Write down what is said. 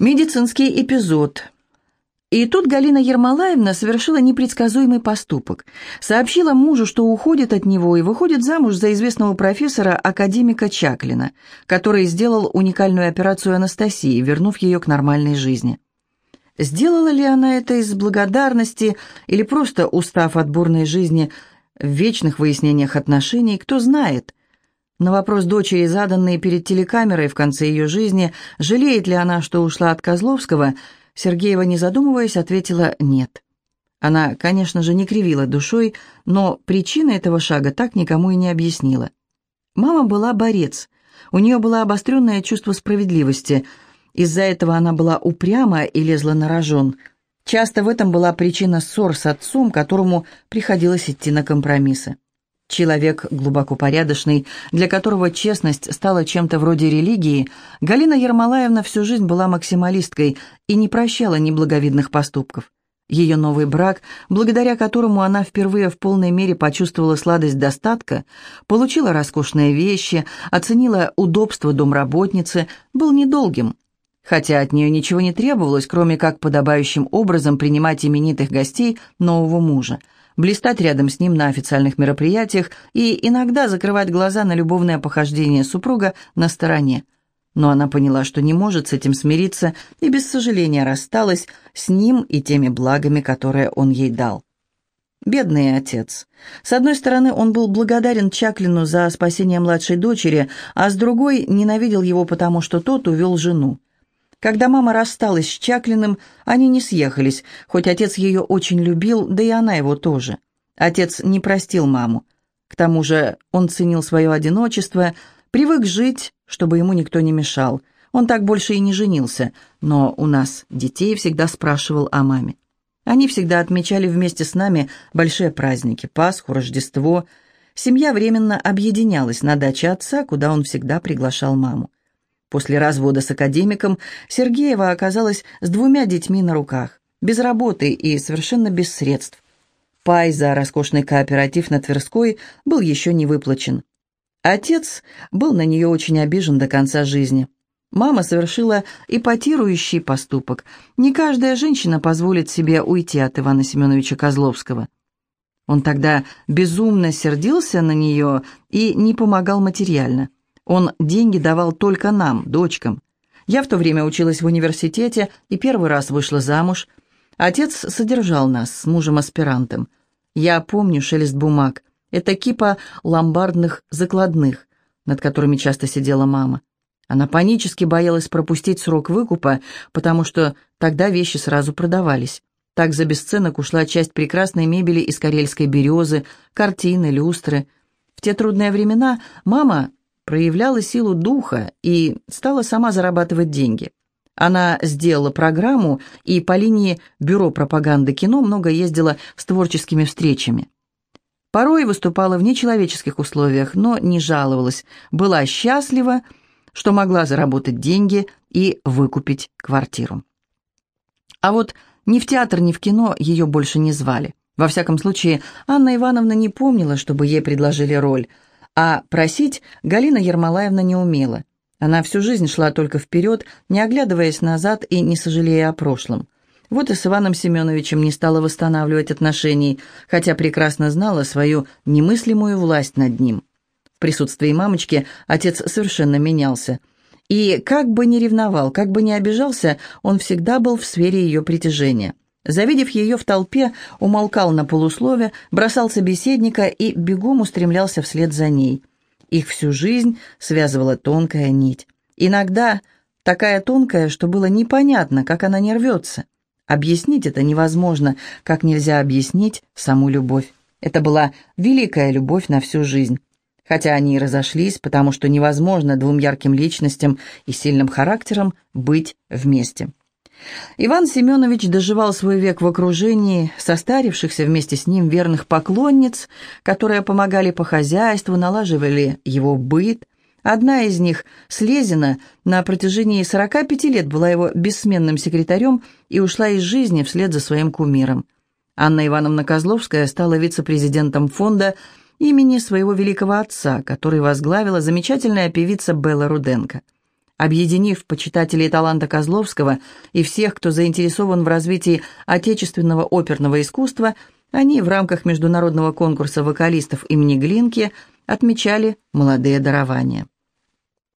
Медицинский эпизод. И тут Галина Ермолаевна совершила непредсказуемый поступок. Сообщила мужу, что уходит от него и выходит замуж за известного профессора, академика Чаклина, который сделал уникальную операцию Анастасии, вернув ее к нормальной жизни. Сделала ли она это из благодарности или просто устав от бурной жизни в вечных выяснениях отношений, кто знает – на вопрос дочери, заданный перед телекамерой в конце ее жизни, жалеет ли она, что ушла от Козловского, Сергеева, не задумываясь, ответила «нет». Она, конечно же, не кривила душой, но причины этого шага так никому и не объяснила. Мама была борец, у нее было обостренное чувство справедливости, из-за этого она была упряма и лезла на рожон. Часто в этом была причина ссор с отцом, которому приходилось идти на компромиссы. Человек глубоко порядочный, для которого честность стала чем-то вроде религии, Галина Ермолаевна всю жизнь была максималисткой и не прощала неблаговидных поступков. Ее новый брак, благодаря которому она впервые в полной мере почувствовала сладость достатка, получила роскошные вещи, оценила удобство домработницы, был недолгим. Хотя от нее ничего не требовалось, кроме как подобающим образом принимать именитых гостей нового мужа – блистать рядом с ним на официальных мероприятиях и иногда закрывать глаза на любовное похождение супруга на стороне. Но она поняла, что не может с этим смириться и без сожаления рассталась с ним и теми благами, которые он ей дал. Бедный отец. С одной стороны, он был благодарен Чаклину за спасение младшей дочери, а с другой ненавидел его потому, что тот увел жену. Когда мама рассталась с Чаклиным, они не съехались, хоть отец ее очень любил, да и она его тоже. Отец не простил маму. К тому же он ценил свое одиночество, привык жить, чтобы ему никто не мешал. Он так больше и не женился, но у нас детей всегда спрашивал о маме. Они всегда отмечали вместе с нами большие праздники, Пасху, Рождество. Семья временно объединялась на даче отца, куда он всегда приглашал маму. После развода с академиком Сергеева оказалась с двумя детьми на руках, без работы и совершенно без средств. Пай за роскошный кооператив на Тверской был еще не выплачен. Отец был на нее очень обижен до конца жизни. Мама совершила ипотирующий поступок. Не каждая женщина позволит себе уйти от Ивана Семеновича Козловского. Он тогда безумно сердился на нее и не помогал материально. Он деньги давал только нам, дочкам. Я в то время училась в университете и первый раз вышла замуж. Отец содержал нас с мужем-аспирантом. Я помню шелест бумаг. Это кипа ломбардных закладных, над которыми часто сидела мама. Она панически боялась пропустить срок выкупа, потому что тогда вещи сразу продавались. Так за бесценок ушла часть прекрасной мебели из карельской березы, картины, люстры. В те трудные времена мама проявляла силу духа и стала сама зарабатывать деньги. Она сделала программу и по линии Бюро пропаганды кино много ездила с творческими встречами. Порой выступала в нечеловеческих условиях, но не жаловалась, была счастлива, что могла заработать деньги и выкупить квартиру. А вот ни в театр, ни в кино ее больше не звали. Во всяком случае, Анна Ивановна не помнила, чтобы ей предложили роль – а просить Галина Ермолаевна не умела. Она всю жизнь шла только вперед, не оглядываясь назад и не сожалея о прошлом. Вот и с Иваном Семеновичем не стала восстанавливать отношений, хотя прекрасно знала свою немыслимую власть над ним. В присутствии мамочки отец совершенно менялся. И как бы ни ревновал, как бы ни обижался, он всегда был в сфере ее притяжения. Завидев ее в толпе, умолкал на полуслове, бросал собеседника и бегом устремлялся вслед за ней. Их всю жизнь связывала тонкая нить. Иногда такая тонкая, что было непонятно, как она не рвется. Объяснить это невозможно, как нельзя объяснить саму любовь. Это была великая любовь на всю жизнь. Хотя они и разошлись, потому что невозможно двум ярким личностям и сильным характером быть вместе. Иван Семенович доживал свой век в окружении состарившихся вместе с ним верных поклонниц, которые помогали по хозяйству, налаживали его быт. Одна из них, Слезина, на протяжении 45 лет была его бессменным секретарем и ушла из жизни вслед за своим кумиром. Анна Ивановна Козловская стала вице-президентом фонда имени своего великого отца, который возглавила замечательная певица Белла Руденко – Объединив почитателей таланта Козловского и всех, кто заинтересован в развитии отечественного оперного искусства, они в рамках международного конкурса вокалистов имени Глинки отмечали молодые дарования.